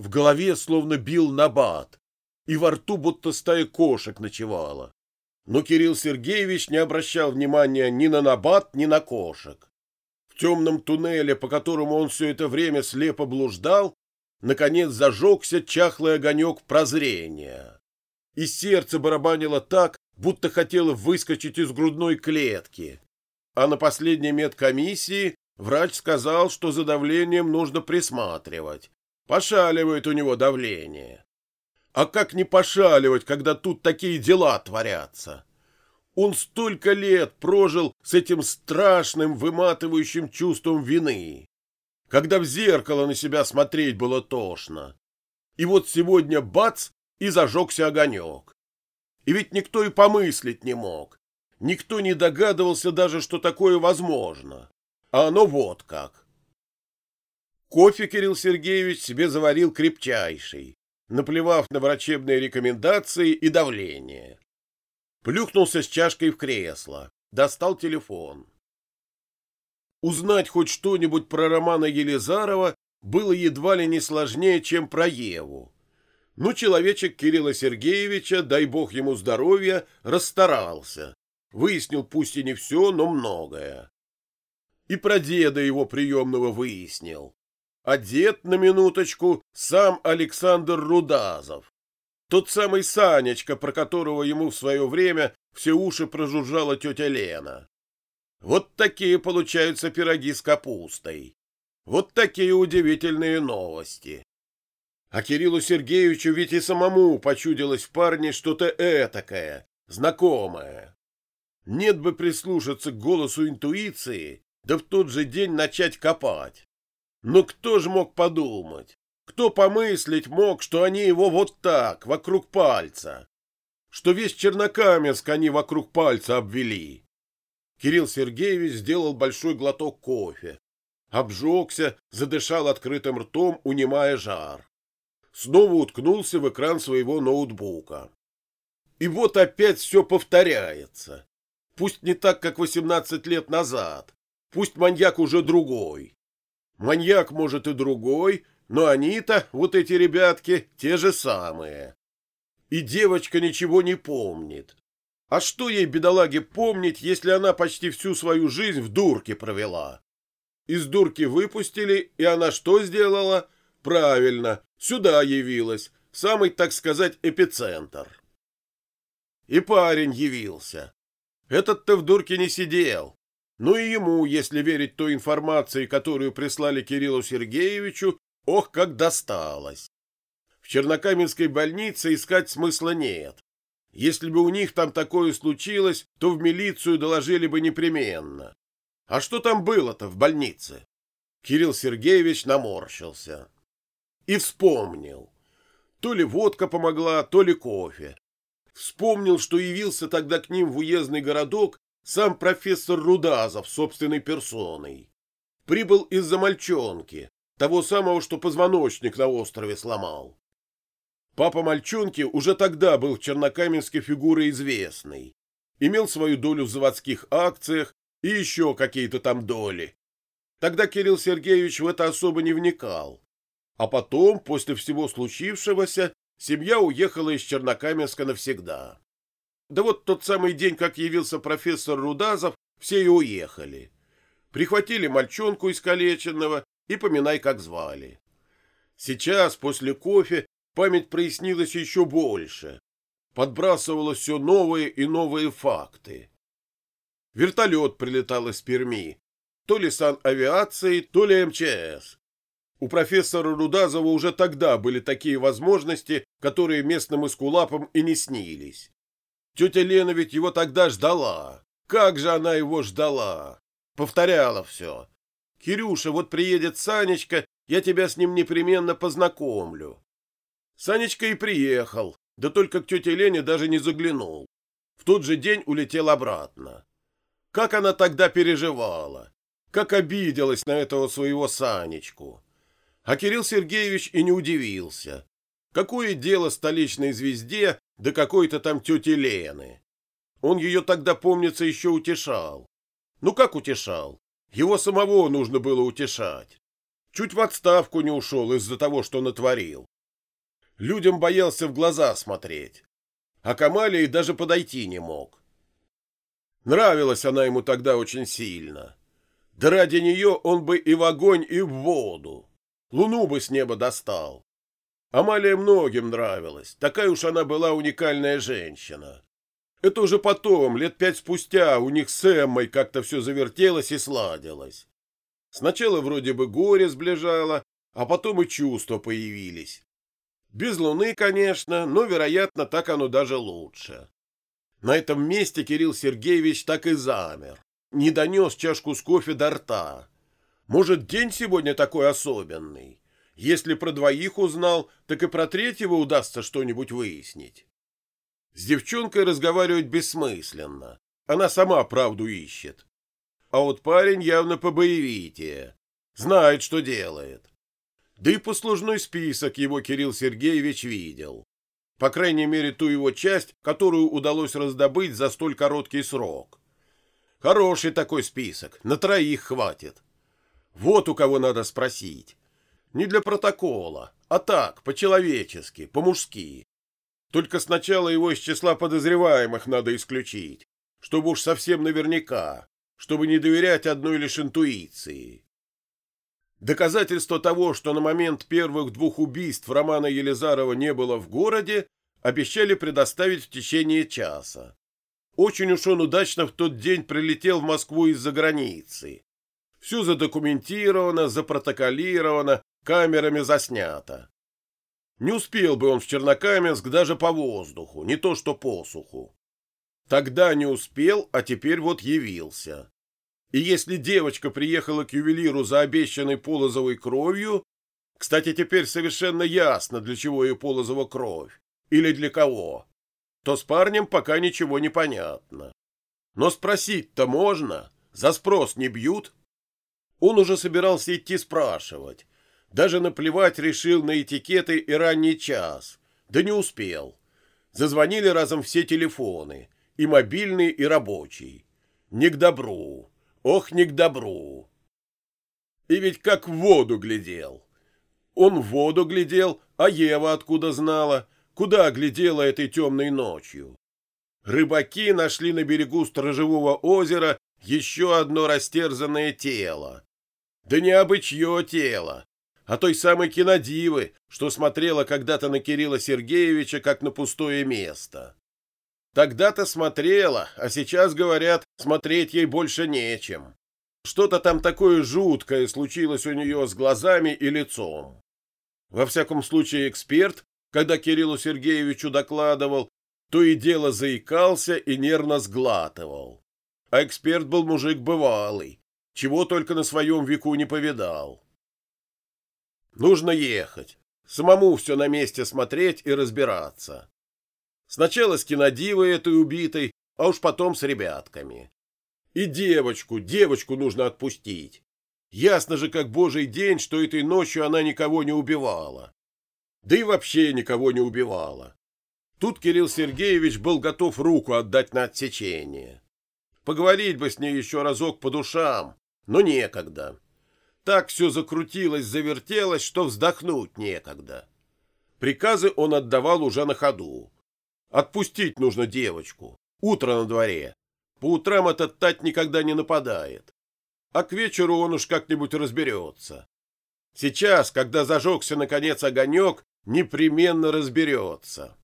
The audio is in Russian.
В голове словно бил набат, и во рту будто стая кошек ночевала. Но Кирилл Сергеевич не обращал внимания ни на набат, ни на кошек. В темном туннеле, по которому он все это время слепо блуждал, наконец зажегся чахлый огонек прозрения. И сердце барабанило так, будто хотело выскочить из грудной клетки. А на последней медкомиссии врач сказал, что за давлением нужно присматривать. Пошаливает у него давление. А как не пошаливать, когда тут такие дела творятся? Он столько лет прожил с этим страшным, выматывающим чувством вины, когда в зеркало на себя смотреть было тошно. И вот сегодня бац, и зажегся огонек. И ведь никто и помыслить не мог. Никто не догадывался даже, что такое возможно. А оно вот как. Кофе Кирилл Сергеевич себе заварил крепчайший, наплевав на врачебные рекомендации и давление. Плюхнулся с чашкой в кресло, достал телефон. Узнать хоть что-нибудь про Романа Елизарова было едва ли не сложнее, чем про Еву. Ну, человечек Кирилла Сергеевича, дай бог ему здоровья, расстарался. Выяснил пусть и не все, но многое. И про деда его приемного выяснил дед, на минуточку, сам Александр Рудазов. Тот самый Санечка, про которого ему в свое время все уши прожужжала тетя Лена. Вот такие получаются пироги с капустой. Вот такие удивительные новости. А Кириллу Сергеевичу ведь и самому почудилось в парне что-то этакое, знакомое. Нет бы прислушаться к голосу интуиции, да в тот же день начать копать. Но кто же мог подумать? Кто помыслить мог, что они его вот так, вокруг пальца? Что весь Чернокаменск они вокруг пальца обвели? Кирилл Сергеевич сделал большой глоток кофе. Обжегся, задышал открытым ртом, унимая жар. Снова уткнулся в экран своего ноутбука. И вот опять все повторяется. Пусть не так, как 18 лет назад. Пусть маньяк уже другой. Маньяк, может, и другой, но они-то, вот эти ребятки, те же самые. И девочка ничего не помнит. А что ей, бедолаге, помнить, если она почти всю свою жизнь в дурке провела? Из дурки выпустили, и она что сделала? Правильно, сюда явилась, в самый, так сказать, эпицентр. И парень явился. Этот-то в дурке не сидел, ну и ему, если верить той информации, которую прислали Кириллу Сергеевичу, ох, как досталось. В Чернокаменской больнице искать смысла нет. Если бы у них там такое случилось, то в милицию доложили бы непременно. А что там было-то в больнице? Кирилл Сергеевич наморщился. И вспомнил. То ли водка помогла, то ли кофе. Вспомнил, что явился тогда к ним в уездный городок сам профессор Рудазов собственной персоной. Прибыл из-за мальчонки, того самого, что позвоночник на острове сломал. Папа мальчонки уже тогда был в Чернокаменске фигурой известной. Имел свою долю в заводских акциях и еще какие-то там доли. Тогда Кирилл Сергеевич в это особо не вникал. А потом, после всего случившегося, семья уехала из Чернокаменска навсегда. Да вот тот самый день, как явился профессор Рудазов, все и уехали. Прихватили мальчонку искалеченного и поминай, как звали. Сейчас, после кофе, память прояснилась еще больше. Подбрасывалось все новые и новые факты. Вертолет прилетал из Перми. То ли санавиации, то ли МЧС. У профессора Рудазова уже тогда были такие возможности, которые местным эскулапам и не снились. Тетя Лена ведь его тогда ждала. Как же она его ждала? Повторяла все. Кирюша, вот приедет Санечка, я тебя с ним непременно познакомлю. Санечка и приехал, да только к тете Лене даже не заглянул. В тот же день улетел обратно. Как она тогда переживала, как обиделась на этого своего Санечку. А Кирилл Сергеевич и не удивился. Какое дело столичной звезде да какой-то там тети Лены. Он ее тогда, помнится, еще утешал. Ну как утешал? Его самого нужно было утешать. Чуть в отставку не ушел из-за того, что натворил. Людям боялся в глаза смотреть, а к Амалии даже подойти не мог. Нравилась она ему тогда очень сильно. Да ради нее он бы и в огонь, и в воду. Луну бы с неба достал. Амалия многим нравилась, такая уж она была уникальная женщина. Это уже потом, лет пять спустя, у них с Эммой как-то все завертелось и сладилось. Сначала вроде бы горе сближало, а потом и чувства появились. Без луны, конечно, но, вероятно, так оно даже лучше. На этом месте Кирилл Сергеевич так и замер. Не донес чашку с кофе до рта. Может, день сегодня такой особенный? Если про двоих узнал, так и про третьего удастся что-нибудь выяснить. С девчонкой разговаривать бессмысленно. Она сама правду ищет. А вот парень явно побоевитее. Знает, что делает. Да и послужной список его Кирилл Сергеевич видел. По крайней мере, ту его часть, которую удалось раздобыть за столь короткий срок. Хороший такой список, на троих хватит. Вот у кого надо спросить. Не для протокола, а так, по-человечески, по-мужски. Только сначала его из числа подозреваемых надо исключить, чтобы уж совсем наверняка, чтобы не доверять одной лишь интуиции. Доказательство того, что на момент первых двух убийств Романа Елизарова не было в городе, обещали предоставить в течение часа. Очень уж он удачно в тот день прилетел в Москву из-за границы. Все задокументировано, запротоколировано, камерами заснято. Не успел бы он в Чернокаменск даже по воздуху, не то что по суху. Тогда не успел, а теперь вот явился. И если девочка приехала к ювелиру за обещанной Полозовой кровью, кстати, теперь совершенно ясно, для чего ей Полозова кровь, или для кого, то с парнем пока ничего не понятно. Но спросить-то можно, за спрос не бьют. Он уже собирался идти спрашивать, даже наплевать решил на этикеты и ранний час. Да не успел. Зазвонили разом все телефоны. И мобильный, и рабочий. Не к добру. Ох, не к добру. И ведь как в воду глядел. Он в воду глядел, а Ева откуда знала, куда глядела этой темной ночью. Рыбаки нашли на берегу сторожевого озера еще одно растерзанное тело. Да не абы чье тело, а той самой кинодивы, что смотрела когда-то на Кирилла Сергеевича как на пустое место. Тогда-то смотрела, а сейчас, говорят, смотреть ей больше нечем. Что-то там такое жуткое случилось у нее с глазами и лицом. Во всяком случае, эксперт, когда Кириллу Сергеевичу докладывал, то и дело заикался и нервно сглатывал. А эксперт был мужик бывалый, чего только на своем веку не повидал. Нужно ехать. Самому все на месте смотреть и разбираться. Сначала с кинодивой этой убитой, а уж потом с ребятками. И девочку, девочку нужно отпустить. Ясно же, как божий день, что этой ночью она никого не убивала. Да и вообще никого не убивала. Тут Кирилл Сергеевич был готов руку отдать на отсечение. Поговорить бы с ней еще разок по душам, но некогда. Так все закрутилось, завертелось, что вздохнуть некогда. Приказы он отдавал уже на ходу. Отпустить нужно девочку. Утро на дворе. По утрам этот тать никогда не нападает. А к вечеру он уж как-нибудь разберется. Сейчас, когда зажегся наконец огонек, непременно разберется.